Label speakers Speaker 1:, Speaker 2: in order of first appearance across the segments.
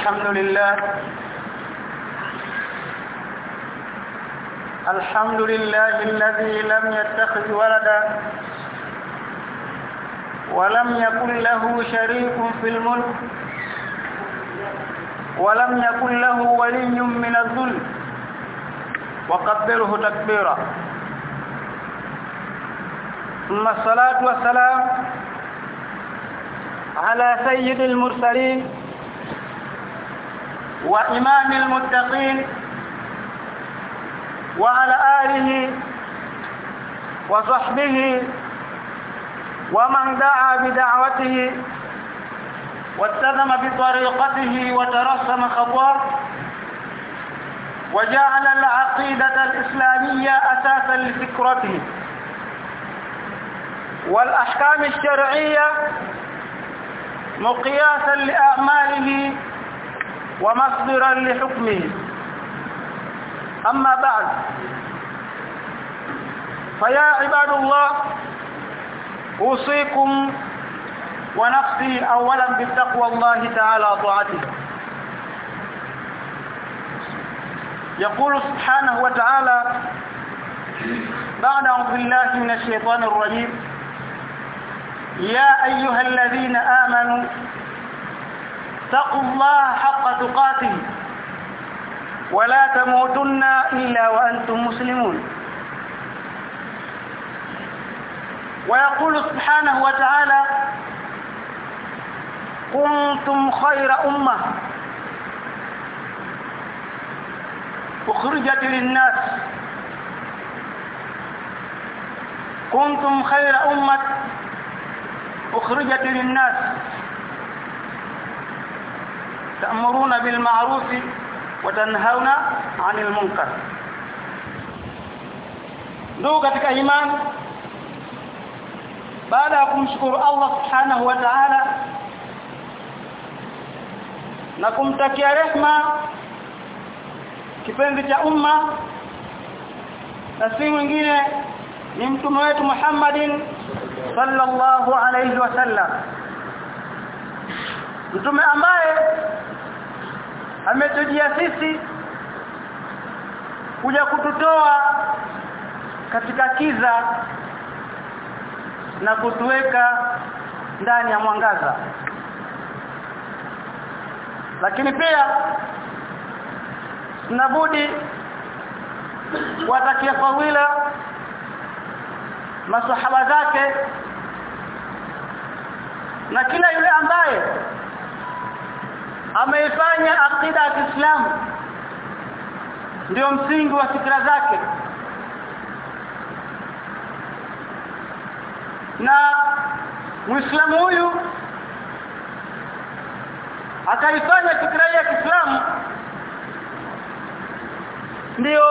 Speaker 1: الحمد لله. الحمد لله الذي لم يتخذ ولدا ولم يكن له شريك في الملك ولم يكن له ولي من الذل. وقدره تكبيرا. ثم الصلاة والسلام على سيد المرسلين وإمام المتقين وعلى آله وصحبه ومن دعا بدعوته والتزم بطريقته وترسم خطواه وجعل العقيدة الإسلامية أساسا لفكرته والأحكام الشرعية مقياسا لأعماله ومصدرا لحكمه. أما بعد فيا عباد الله أوصيكم ونفسي أولا بتقوى الله تعالى طاعته يقول سبحانه وتعالى بعد أعوذ بالله من الشيطان الرجيم يا أيها الذين آمنوا اتقوا الله حق تقاته ولا تموتن إلا وأنتم مسلمون. ويقول سبحانه وتعالى كنتم خير أمة أخرجت للناس. كنتم خير أمة أخرجت للناس. تأمرون بالمعروف وتنهون عن المنكر. دوقتك إيمان. بعد أن شكر الله سبحانه وتعالى. نقوم تكيا رحمة. كيفين ذي أمة. نسيم جينة من تموت محمد صلى الله عليه وسلم. Mtume ambaye ametujia sisi kuja kututoa katika kiza na kutuweka ndani ya mwangaza. Lakini pia tunabudi watakia fawila masahaba zake na kila yule ambaye ameifanya akida ya Kiislamu. Ndio msingi wa fikra zake. Na Muislamu huyu akaifanya fikra ya Kiislamu ndio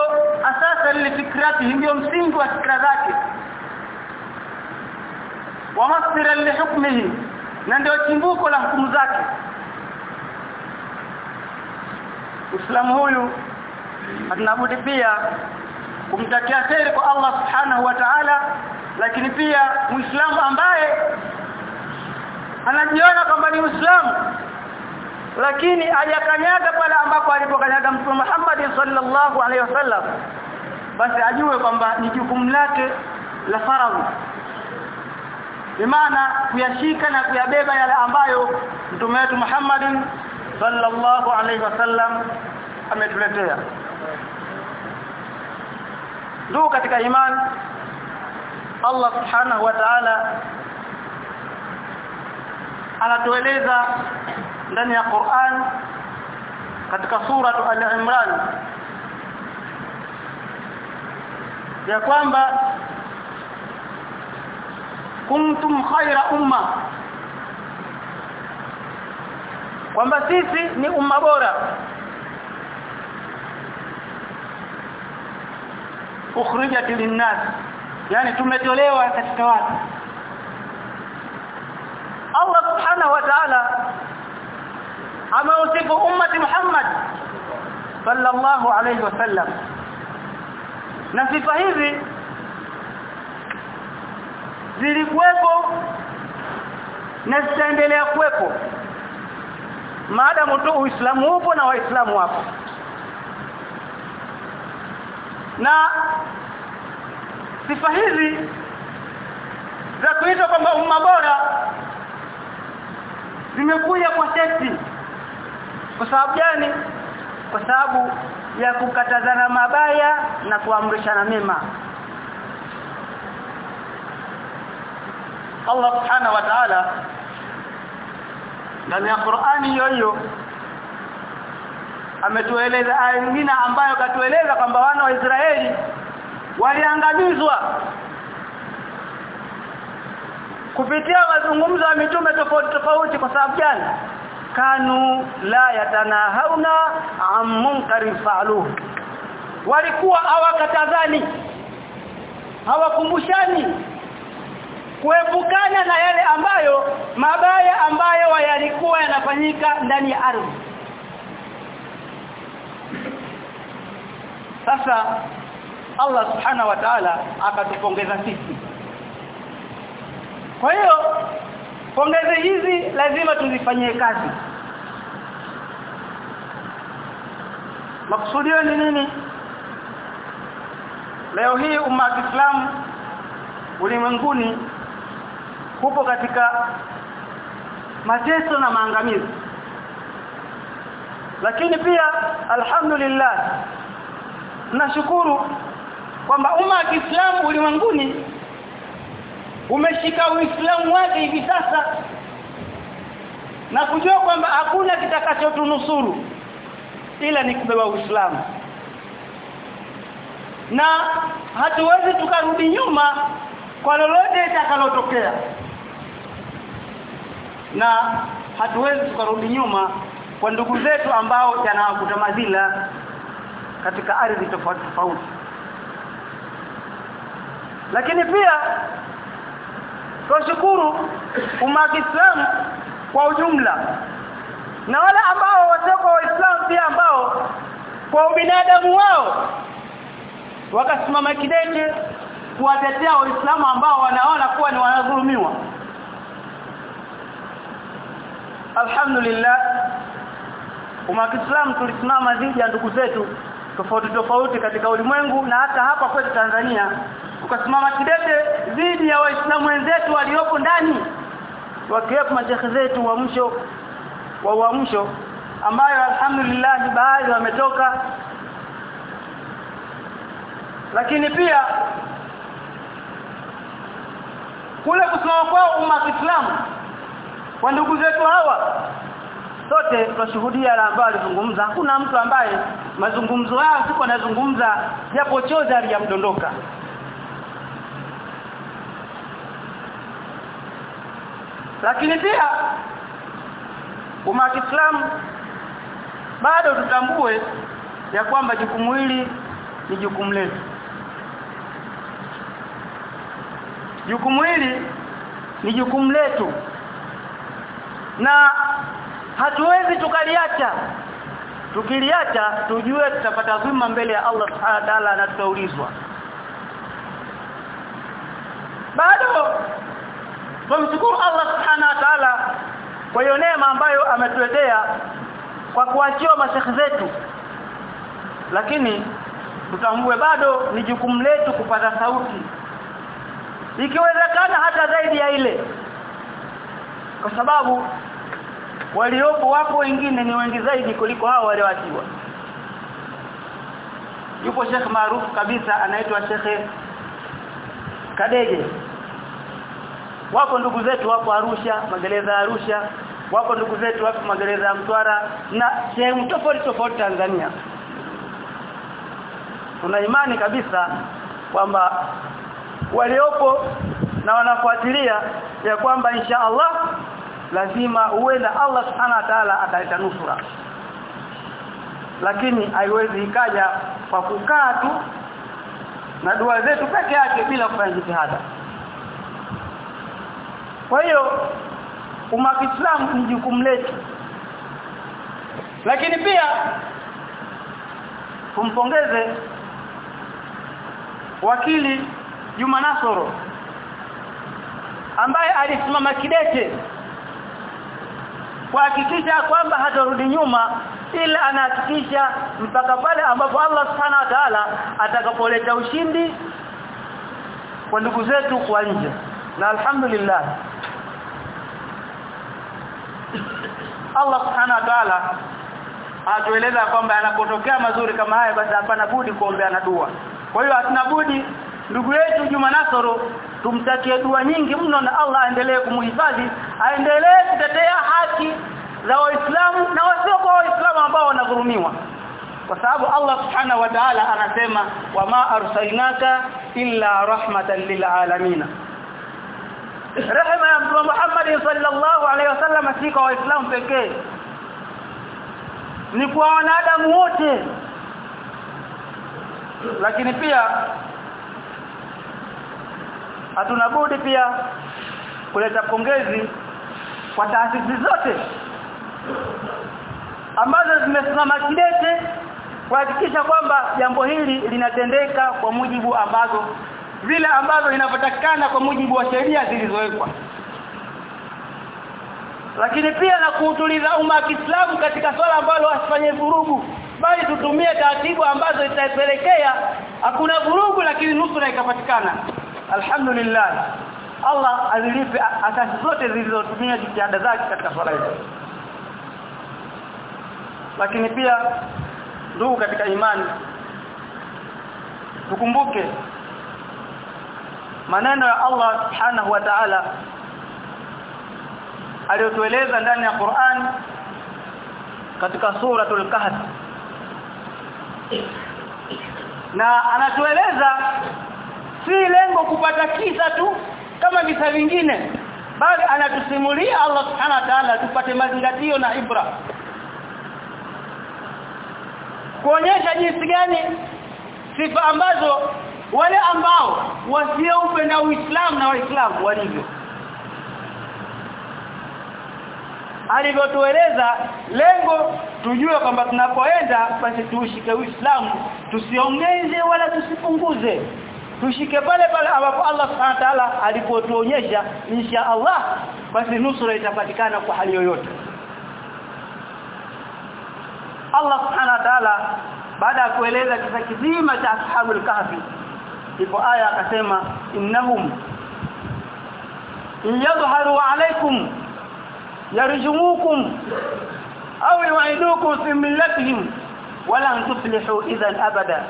Speaker 1: asasa lile fikrati ndio msingi wa fikra zake. Wa masira li hukmihi na ndio chimbuko la hukumu zake Uislamu huyu atanabudi pia kumtakia kheri kwa Allah subhanahu wa ta'ala lakini pia muislamu ambaye anajiona kwamba ni muislamu lakini hajakanyaga pale ambapo alipokanyaga mtume Muhammad sallallahu alaihi wasallam basi ajue kwamba ni jukumu lake la faradhi. Bimaana kuyashika na kuyabeba yale ambayo mtume wetu Muhammad sallallahu alaihi wasallam ametuletea. Ndugu katika imani Allah subhanahu wa ta'ala anatueleza ndani ya Qur'an katika sura al-Imran ya kwamba kuntum khaira umma kwamba sisi ni umma bora ukhrijat linnas. Yani tumetolewa katika watu. Allah subhanahu wa ta'ala ameusifu ummati Muhammad sallallahu alayhi wasallam na sifa hizi zilikuwepo na zitaendelea kuwepo. Maadamu tu Uislamu upo na Waislamu wapo na sifa hizi za kuitwa kwamba umma bora zimekuja kwa seti kwa sababu gani? Kwa sababu ya kukatazana mabaya na kuamrishana mema. Allah subhanahu wa ta'ala ndani ya Qur'ani hiyo hiyo ametueleza aya nyingine ambayo katueleza kwamba wana wa Israeli waliangamizwa kupitia mazungumzo ya mitume tofauti tofauti kwa sababu gani? Kanu la yatanahauna an munkarin walikuwa hawakatazani hawakumbushani kuepukana na yale ambayo mabaya ambayo yalikuwa yanafanyika ndani ya ardhi sasa Allah subhana wa ta'ala akatupongeza sisi. Kwa hiyo pongeze hizi lazima tuzifanyie kazi. Makusudio ni nini? Leo hii umma wa Kiislamu ulimwenguni hupo katika mateso na maangamizi. Lakini pia alhamdulillah tunashukuru kwamba umma wa Kiislamu ulimwenguni umeshika uislamu wake hivi sasa na kujua kwamba hakuna kitakachotunusuru ila ni kubeba uislamu. Na hatuwezi tukarudi nyuma kwa lolote litakalotokea. Na hatuwezi tukarudi nyuma kwa ndugu zetu ambao yanawakuta madhila katika ardhi tofauti tofauti. Lakini pia tunashukuru umma kwa ujumla na wale ambao watoko waislamu pia ambao kwa binadamu wao wakasimama kidete kuwatetea waislamu ambao wanaona kuwa ni wanadhulumiwa. Alhamdulillah umma tulisimama dhidi ya ndugu zetu tofauti tofauti katika ulimwengu na hata hapa kwetu Tanzania. Tukasimama kidete dhidi ya waislamu wenzetu waliopo ndani wakiwepo mashehe zetu wa msho wa uamsho ambayo alhamdulillah baadhi wametoka. Lakini pia kule kusimama kwao umma Kiislamu kwa ndugu zetu hawa sote tunashuhudia la ambao alizungumza. Hakuna mtu ambaye mazungumzo yao siko anazungumza japo chozi aliyamdondoka lakini pia umma Kiislamu bado tutambue ya kwamba jukumu hili ni jukumu letu. Jukumu hili ni jukumu letu. Na hatuwezi tukaliacha. Tukiliacha tujue tutapata dhima mbele ya Allah subhanahu wa ta'ala na tutaulizwa. Bado tumshukuru Allah subhanahu wa ta'ala kwa hiyo neema ambayo ametuletea kwa kuachiwa mashekhi zetu. Lakini tutambue bado ni jukumu letu kupata sauti. Ikiwezekana hata zaidi ya ile. Kwa sababu waliopo wapo wengine ni wengi zaidi kuliko hao walioachiwa. Yupo shekhe maarufu kabisa anaitwa shekhe Kadege. Wako ndugu zetu wapo Arusha magereza Arusha. Wako ndugu zetu wapo magereza ya Mtwara na sehemu tofauti tofauti Tanzania. Tuna imani kabisa kwamba waliopo na wanafuatilia ya kwamba insha Allah lazima uenda Allah subhanahu wa ta'ala ataleta nusura. Lakini haiwezi ikaja kwa kukaa tu na dua zetu peke yake bila kufanya jitihada. Kwa hiyo umma Islam ni jukumu letu. Lakini pia tumpongeze wakili Juma Nasoro ambaye alisimama kidete kuhakikisha kwamba hatarudi nyuma ila anahakikisha mpaka pale ambapo Allah subhanahu wa ta'ala atakapoleta ushindi kwa ndugu zetu kwa nje. Na alhamdulillah Allah subhanahu wa ta'ala atueleza kwamba anapotokea mazuri kama haya basi hapana budi kuombeana dua. Kwa hiyo hatuna budi ndugu yetu Juma Nasoro tumtakie dua nyingi mno na Allah aendelee kumhifadhi aendelee kutetea haki za waislamu na wasio kwa waislamu ambao wanadhulumiwa. Kwa sababu Allah subhanahu wa ta'ala anasema wama arsalnaka illa rahmatan lil alamin rehema ya mtume Muhammad sallallahu alaihi wasallam si kwa waislamu pekee. Ni kwa wanadamu wote. Lakini pia hatuna budi pia kuleta pongezi kwa taasisi zote ambazo zimesimama kidete kuhakikisha kwamba jambo hili linatendeka kwa mujibu ambazo vile ambazo inavyotakikana kwa mujibu wa sheria zilizowekwa. Lakini pia na kuutuliza umma wa Kiislamu katika swala ambalo wasifanye vurugu bali tutumie taratibu ambazo itapelekea hakuna vurugu lakini nusura ikapatikana. Alhamdulillah Allah alilipe asasi zote zilizotumia jitihada zake katika swala hizo lakini pia ndugu katika imani tukumbuke maneno ya Allah subhanahu wa ta'ala aliyotueleza ndani ya Qur'an katika suratul kahf. Na anatueleza si lengo kupata kisa tu kama visa vingine bali anatusimulia Allah subhanahu wa ta'ala tupate mazingatio na ibra. Kuonyesha jinsi gani sifa ambazo wale ambao wasioupenda Uislamu na Waislamu walivyo. Alivyotueleza lengo tujue kwamba tunapoenda basi tuushike Uislamu tusiongeze wala tusipunguze tushike pale pale ambapo Allah Subhanahu wa ta'ala alipotuonyesha insha Allah basi nusura itapatikana kwa hali yoyote Allah Subhanahu wa ta'ala baada ya kueleza kisa kizima cha ashabul kahfi ipo aya akasema innahum yadhharu alaykum yarjumukum au yu'idukum fi millatihim wala tuflihu idhan abada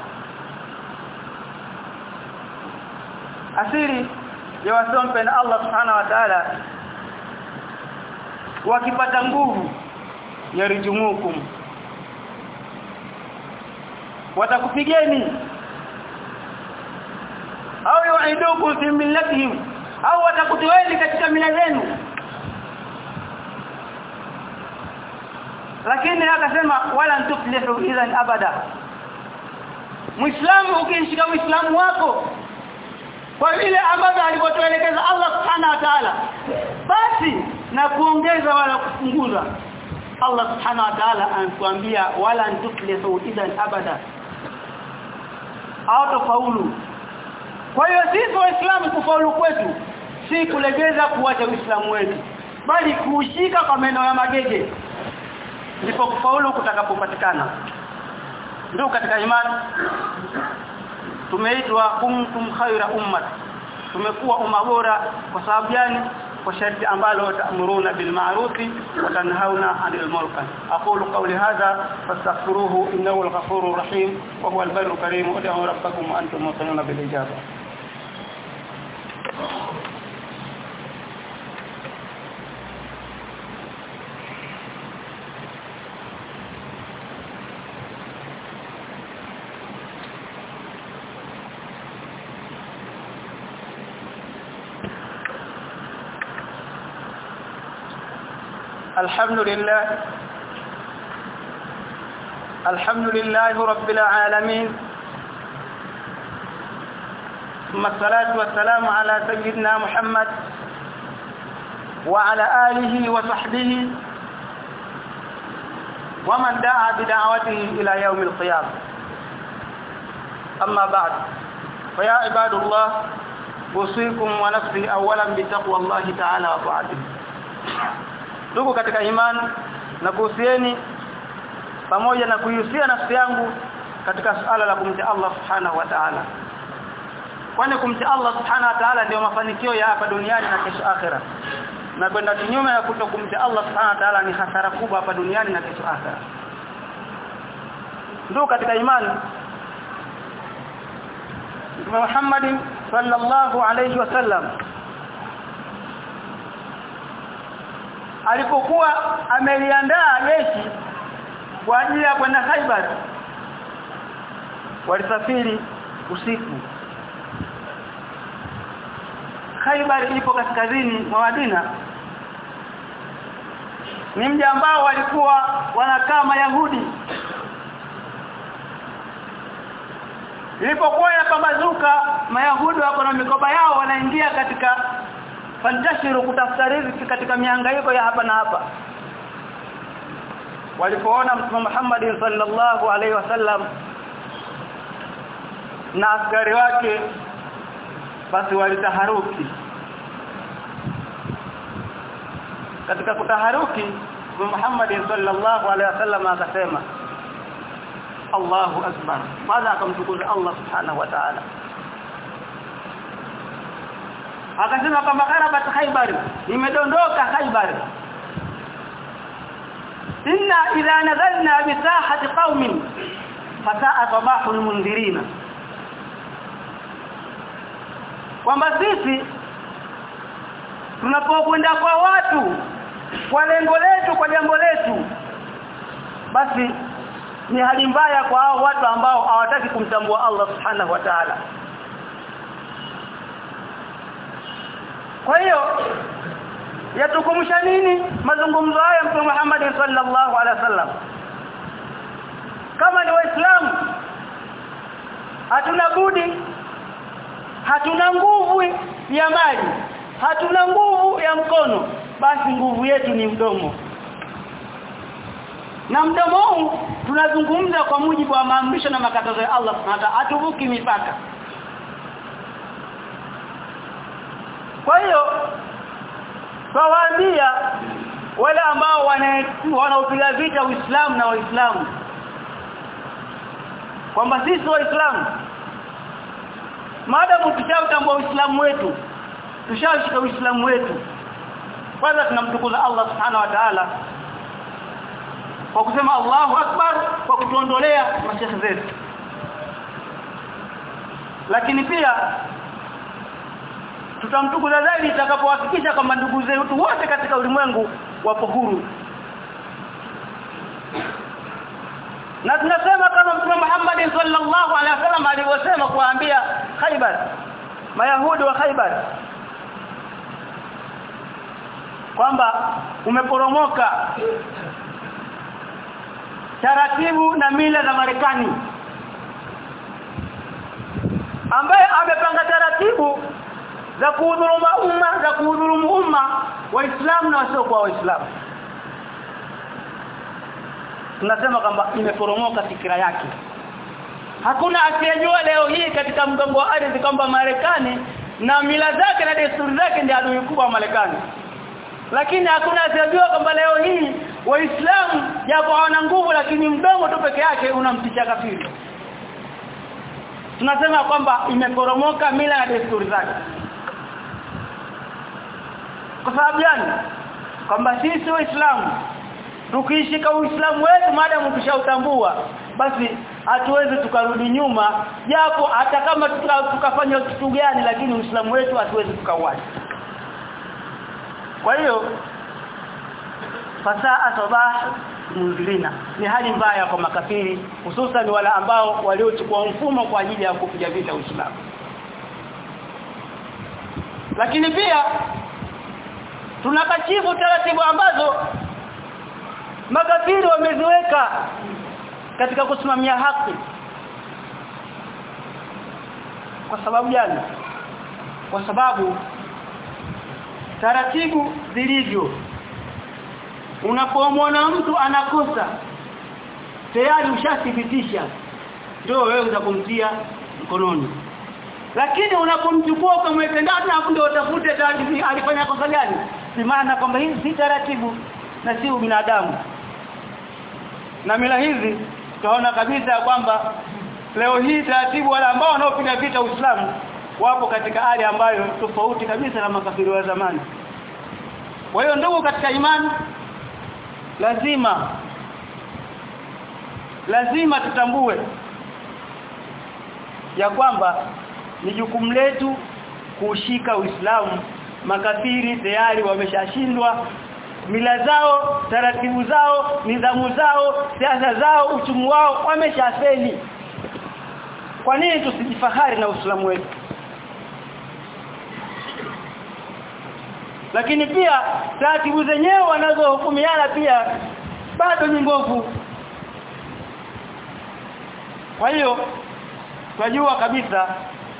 Speaker 1: asiri ya wasiompenda Allah subhanahu wa ta'ala wakipata nguvu ya rijumukum watakupigeni. Au yu'idukum fi millatihim au watakutiweni katika mila zenu. Lakini akasema wala ntuflihu idhan abada. Muislamu ukishika Uislamu wako kwa vile ambavyo alivyotuelekeza Allah Subhanahu wa Ta'ala basi na kuongeza wala kupunguza Allah Subhanahu wa Ta'ala anatuambia wala tuflihu idan abada. Au faulu kwa hiyo sisi waislamu kufaulu kwetu si kulegeza kuacha uislamu wetu bali kuushika kwa meno ya magege. Ndipo kufaulu kutakapopatikana. Ndio katika imani tumeitwa kuntum khaira ummat tumekuwa umma bora kwa sababu gani kwa sharti ambalo ta'muruna bil ma'ruf wa tanhauna 'anil munkar aqulu qawli hadha fastaghfiruhu innahu al-ghafurur rahim wa huwa al-barru karim ud'u rabbakum wa antum muqinuna bil ijaba الحمد لله. الحمد لله رب العالمين. ثم الصلاة والسلام على سيدنا محمد وعلى آله وصحبه ومن دعا بدعوته إلى يوم القيامة. أما بعد فيا عباد الله أوصيكم ونفسي أولا بتقوى الله تعالى وطاعته. Ndugu katika imani na kuhusieni pamoja na kuihusia nafsi yangu katika suala la kumcha Allah subhanahu wa ta'ala. Kwani kumcha Allah subhanahu wa ta'ala ndio mafanikio ya hapa duniani na kesho akhera. Na kwenda kinyume na kutokumcha Allah subhanahu wa ta'ala ni hasara kubwa hapa duniani na kesho akhera. Ndugu katika imani Muhammad sallallahu alayhi wasallam alipokuwa ameliandaa jeshi kwa ajili ya kwenda Khaibar walisafiri usiku. Khaibar ipo kaskazini mwa Madina. Ni mji ambao walikuwa wanakaa Mayahudi. Ilipokuwa yapambazuka Mayahudi wako na mikoba yao wanaingia katika fantashiru kutafuta riziki katika mihangaiko ya hapa na hapa. Walipoona Mtume Muhammad sallallahu alaihi wasallam na askari wake basi walitaharuki. Katika kutaharuki Muhammad sallallahu alaihi wasallam akasema Allahu akbar. Madha akamtukuza Allah subhanahu wa ta'ala akasema kwamba gharabat khaybar imedondoka khaybar. Inna idha nazalna bi sahati qaumin fasaa sabahul mundhirina kwamba sisi tunapokwenda kwa watu kwa lengo letu kwa jambo letu basi ni hali mbaya kwa hao watu ambao hawataki kumtambua Allah subhanahu wa ta'ala kwa hiyo yatukumsha nini mazungumzo haya Mtume Muhammad sallallahu alaihi wasallam? Kama ni waislamu hatuna budi hatuna nguvu ya mali hatuna nguvu ya mkono basi nguvu yetu ni mdomo. Na mdomo huu tunazungumza kwa mujibu wa maamrisho na makatazo ya Allah subhanahu wa ta'ala. Hatuvuki mipaka kwa hiyo twawaambia wale ambao wanaopiga vita Uislamu na Waislamu kwamba sisi Waislamu maadamu tushautambua Uislamu wetu tushashika Uislamu wetu kwanza tunamtukuza Allah subhanahu wa ta'ala kwa kusema Allahu Akbar kwa kutuondolea mashehe zetu. Lakini pia tutamtukuza zaidi itakapohakikisha kwamba ndugu zetu wote katika ulimwengu wapo huru. Na tunasema kama Mtume Muhammad sallallahu alaihi wasallam alivyosema kuambia Khaibar Mayahudi wa Khaybar kwamba umeporomoka taratibu na mila za Marekani. Ambaye amepanga taratibu za kudhuluma umma za kudhuluma umma waislamu na wasiokuwa waislamu. Tunasema kwamba imeporomoka fikira yake. Hakuna asiyejua leo hii katika mgongo wa ardhi kwamba Marekani na mila zake na desturi zake ndio adui kubwa wa Marekani. Lakini hakuna asiyejua kwamba leo hii waislamu japo hawana nguvu lakini mdomo tu peke yake unamtisha kafiri. Tunasema kwamba imeporomoka mila na desturi zake kwa sababu gani? Kwamba sisi waislamu tukishika uislamu wetu maadamu tushautambua basi hatuwezi tukarudi nyuma japo hata kama tukafanya kitu gani lakini uislamu wetu hatuwezi tukauacha. Kwa hiyo fasaa sabah munzilina ni hali mbaya kwa makafiri hususan wale ambao waliochukua mfumo kwa ajili ya kupiga vita Uislamu. Lakini pia tunakachifu taratibu ambazo makafiri wameziweka katika kusimamia haki. Kwa sababu gani? Kwa sababu taratibu zilivyo. Unapomwona mtu anakosa tayari ushathibitisha ndio wewe utakumtia mkononi. Lakini unapomchukua ukamweka ndani hapo ndio utafute alifanya kosa gani si maana kwamba hizi si taratibu na si ubinadamu. Na mila hizi tunaona kabisa kwamba leo hii taratibu wale ambao wanaopiga vita Uislamu wapo katika hali ambayo tofauti kabisa na makafiri wa zamani. Kwa hiyo ndugu katika imani lazima lazima tutambue ya kwamba ni jukumu letu kushika Uislamu makafiri tayari wameshashindwa. Mila zao taratibu zao nidhamu zao siasa zao uchumi wao wameshafeli. Kwa nini tusijifahari na Uislamu wetu? Lakini pia taratibu zenyewe wanazohukumiana pia bado ni mbovu. Kwa hiyo tunajua kabisa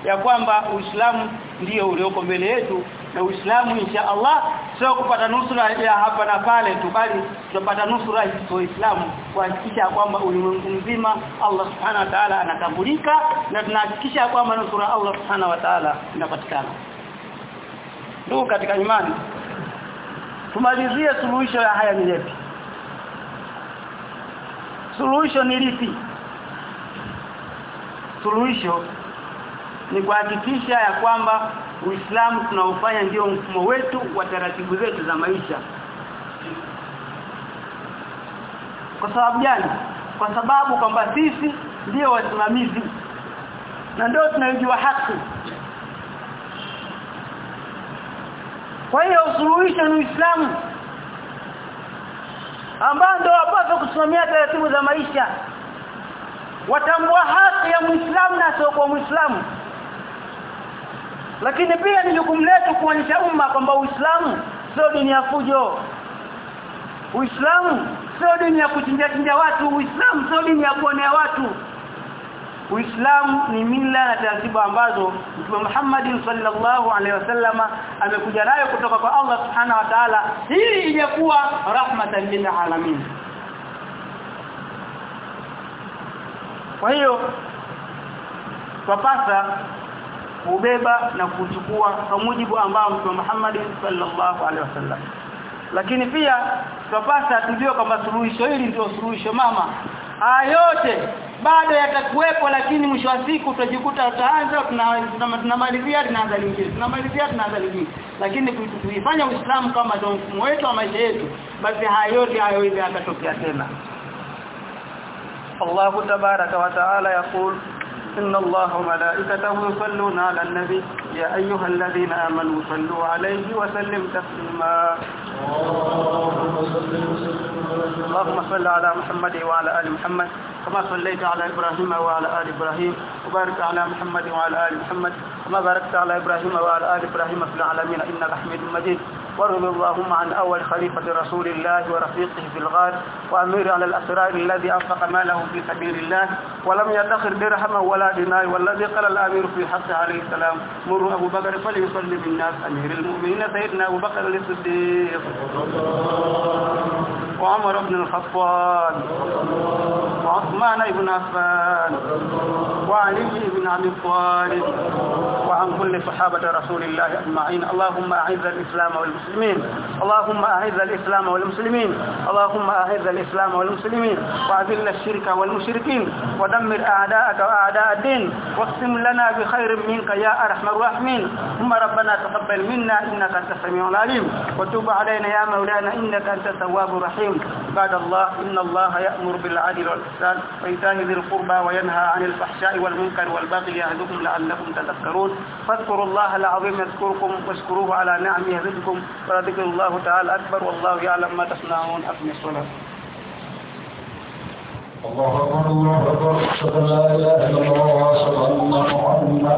Speaker 1: ya kwamba Uislamu ndio ulioko mbele yetu na Uislamu insha Allah sio kupata nusura ya hapa na pale tu bali tutapata nusura ya Uislamu kuhakikisha kwamba ulimwengu mzima Allah Subhanahu wa Ta'ala anatambulika na tunahakikisha kwamba nusura Allah Subhanahu wa Ta'ala inapatikana. Ndugu katika imani tumalizie suluhisho ya haya ni suluhisho ni lipi? Suluhisho ni kuhakikisha ya kwamba Uislamu tunaofanya ndio mfumo wetu wa taratibu zetu za maisha. Kwa sababu gani? Kwa sababu kwamba sisi ndio wasimamizi. Na ndio tunayojua haki. Kwa hiyo usuluhisho ni Uislamu. Ambao ndio wapaswa kusimamia taratibu za maisha. Watambua haki ya Muislamu na sio kwa Muislamu lakini pia ni jukumu letu kuonyesha umma kwamba Uislamu sio dini ya fujo. Uislamu sio dini ya kuchinja chinja watu. Uislamu sio dini ya kuonea watu. Uislamu ni mila na taratibu ambazo Mtume Muhammad sallallahu alaihi wasallama amekuja nayo kutoka kwa Allah Subhanahu wa Ta'ala ili ijakuwa rahmatan lil alamin. Kwa hiyo twapasa kubeba na kuchukua kwa mujibu ambao Mtume Muhammad sallallahu alaihi wasallam. Lakini pia tupasa tujue kwamba suluhisho hili ndio suluhisho mama. Haya yote bado yatakuwepo lakini mwisho wa siku tutajikuta tutaanza tunamalizia tunaanza lingine tunamalizia tunaanza lingine. Lakini tuifanya Uislamu kama ndio mfumo wetu wa maisha yetu basi haya yote hayawezi yakatokea tena. Allahu tabaraka wa taala yakul إن الله وملائكته يصلون على النبي. يا أيها الذين آمنوا صلوا عليه وسلم تسليما. اللهم صل على محمد وعلى آل محمد كما صليت على إبراهيم وعلى آل إبراهيم. وبارك على محمد وعلى آل محمد كما باركت على إبراهيم وعلى آل إبراهيم في العالمين إنك حميد مجيد. وارض اللهم عن أول خليفة رسول الله ورفيقه في الغار وأمير على الأسرار الذي أنفق ماله في سبيل الله ولم يدخر درهما ولا دينار والذي قال الأمير في حقه عليه السلام مروا أبو بكر فليصلي بالناس أمير المؤمنين سيدنا أبو بكر الصديق. وعمر بن الخطاب وعثمان بن عفان وعلي بن أبي طالب وعن كل صحابة رسول الله أجمعين. اللهم أعز الإسلام والمسلمين. اللهم أعز الإسلام والمسلمين. اللهم أعز الإسلام والمسلمين. وأذل الشرك والمشركين. ودمر أعداءك وأعداء الدين. واقسم لنا بخير منك يا أرحم الراحمين. ثم ربنا تقبل منا إنك أنت السميع العليم. وتب علينا يا مولانا إنك أنت التواب الرحيم. بعد الله إن الله يأمر بالعدل والإحسان وإيتاء ذي القربى وينهى عن الفحشاء والمنكر والبغي يعظكم لعلكم تذكرون. فاذكروا الله العظيم يذكركم واشكروه على نعمه يزدكم. ولذكر الله تعالى أكبر والله يعلم ما تصنعون. أقم الصلاة.
Speaker 2: الله أكبر الله أكبر. أشهد أن لا إله إلا الله وأشهد أن محمدا